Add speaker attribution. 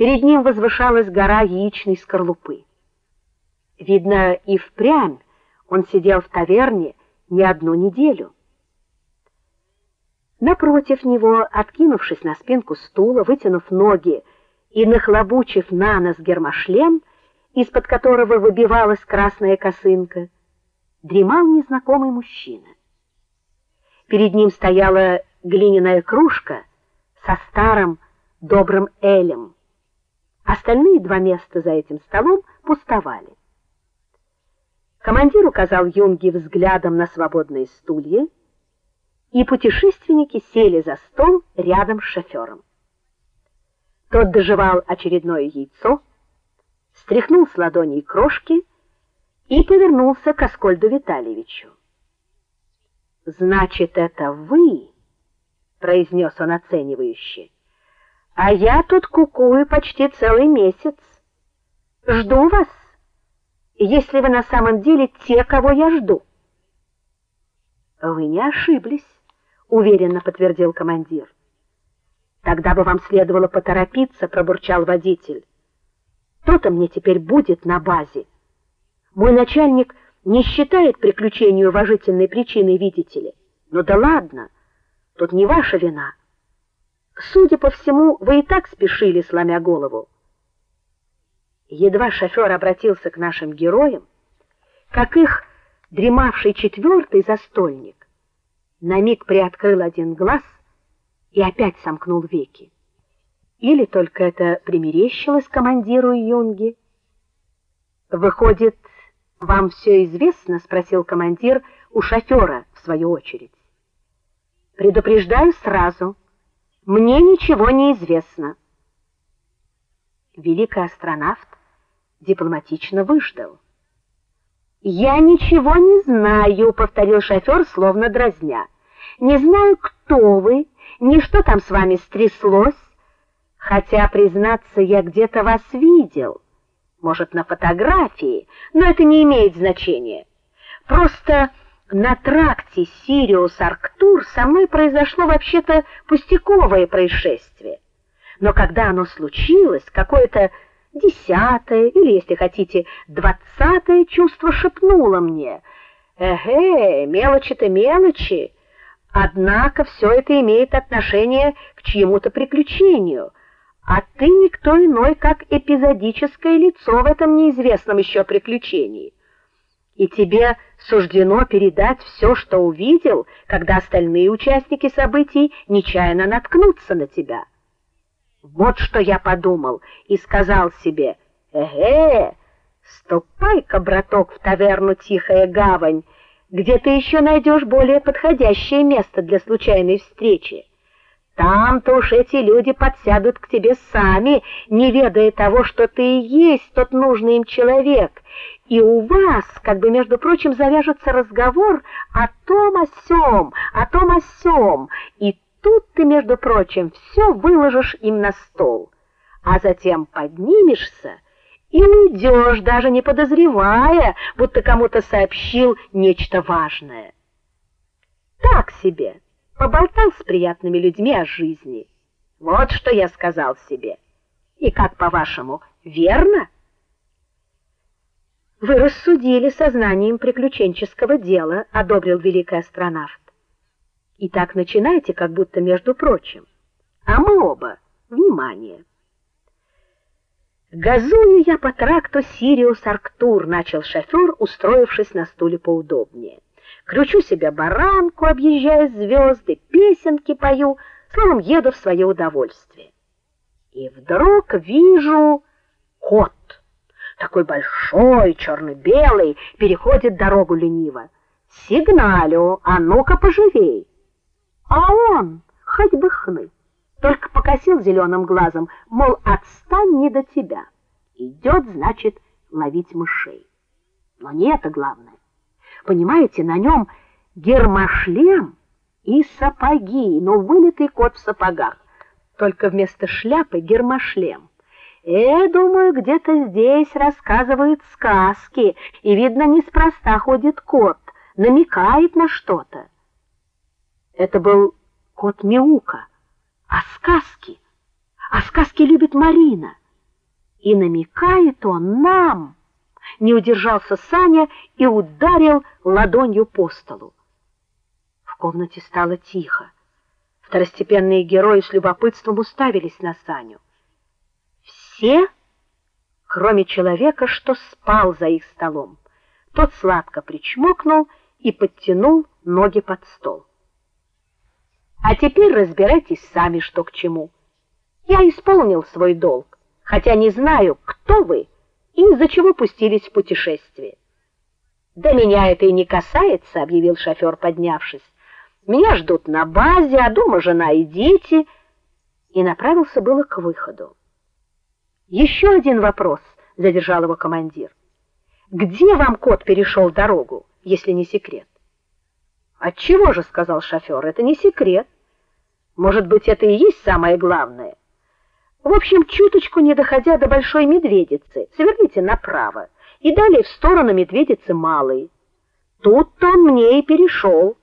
Speaker 1: Перед ним возвышалась гора яичной скорлупы. Видно, и впрямь он сидел в таверне не одну неделю. Напротив него, откинувшись на спинку стула, вытянув ноги и нахлобучив на нос гермошлем, из-под которого выбивалась красная косынка, дремал незнакомый мужчина. Перед ним стояла глиняная кружка со старым добрым элем. Остальные два места за этим столом пустовали. Командир указал Юнге взглядом на свободные стулья, и путешественники сели за стол рядом с шофером. Тот доживал очередное яйцо, стряхнул с ладоней крошки и повернулся к Аскольду Витальевичу. Значит, это вы, произнес он оценивающе. А я тут кукую почти целый месяц. Жду вас. Если вы на самом деле те, кого я жду. Вы не ошиблись, уверенно подтвердил командир. Тогда бы вам следовало поторопиться, пробурчал водитель. То-то мне теперь будет на базе. Мой начальник не считает приключение уважительной причиной, видите ли. Ну да ладно. Тут не ваша вина. Судя по всему, вы и так спешили, сломя голову. Едва шофер обратился к нашим героям, как их дремавший четвертый застольник на миг приоткрыл один глаз и опять сомкнул веки. Или только это примерещилось командиру Юнги? Выходит, вам все известно, спросил командир у шофера в свою очередь. Предупреждаю сразу. Мне ничего не известно. Великий астронавт дипломатично выждал. Я ничего не знаю, повторил шофер, словно дразня. Не знаю, кто вы, ни что там с вами стряслось, хотя признаться, я где-то вас видел. Может, на фотографии, но это не имеет значения. Просто на тракте Сириус-Арктур со мной произошло вообще-то пустяковое происшествие. Но когда оно случилось, какое-то десятое или, если хотите, двадцатое чувство шепнуло мне: "Эге, мелочи-то мелочи, однако все это имеет отношение к чьему-то приключению" а ты никто иной, как эпизодическое лицо в этом неизвестном еще приключении. И тебе суждено передать все, что увидел, когда остальные участники событий нечаянно наткнутся на тебя. Вот что я подумал и сказал себе: "Эге, ступай-ка, браток, в таверну Тихая гавань, где ты еще найдешь более подходящее место для случайной встречи". Там-то уж эти люди подсядут к тебе сами, не ведая того, что ты и есть тот нужный им человек. И у вас, как бы между прочим, завяжется разговор о том о сём, о том о сём, и тут ты, между прочим, все выложишь им на стол, а затем поднимешься и уйдешь, даже не подозревая, будто кому-то сообщил нечто важное. Так себе поболтал с приятными людьми о жизни. Вот что я сказал себе. И как, по-вашему, верно? Вы рассудили сознанием приключенческого дела, одобрил великий астронавт. И так начинайте, как будто между прочим. А мы оба, внимание. Газую я по тракту Сириус Арктур, начал шофер, устроившись на стуле поудобнее кручу себе баранку, объезжая звезды, песенки пою, словом, еду в свое удовольствие. И вдруг вижу кот, такой большой, черно белый переходит дорогу лениво. Сигналю: "А ну-ка поживей". А он хоть бы хны, только покосил зеленым глазом, мол, отстань не до тебя. Идет, значит, ловить мышей. Но не это главное. Понимаете, на нем гермошлем и сапоги, но вылитый кот в сапогах. Только вместо шляпы гермошлем. Э, думаю, где-то здесь рассказывают сказки, и видно, неспроста ходит кот, намекает на что-то. Это был кот Мяука. А сказки? А сказки любит Марина. И намекает он нам. Не удержался Саня и ударил ладонью по столу. В комнате стало тихо. Второстепенные герои с любопытством уставились на Саню. Все, кроме человека, что спал за их столом. Тот сладко причмокнул и подтянул ноги под стол. А теперь разбирайтесь сами, что к чему. Я исполнил свой долг, хотя не знаю, кто вы и из-за чего пустились в путешествие. Да меня это и не касается, объявил шофер, поднявшись. Меня ждут на базе, а дома жена и дети, и направился было к выходу. Еще один вопрос, задержал его командир. Где вам кот перешел дорогу, если не секрет? Отчего же, сказал шофер, это не секрет. Может быть, это и есть самое главное. В общем, чуточку не доходя до большой медведицы, сверните направо и далее в сторону медведицы малой. Тут он мне и перешел.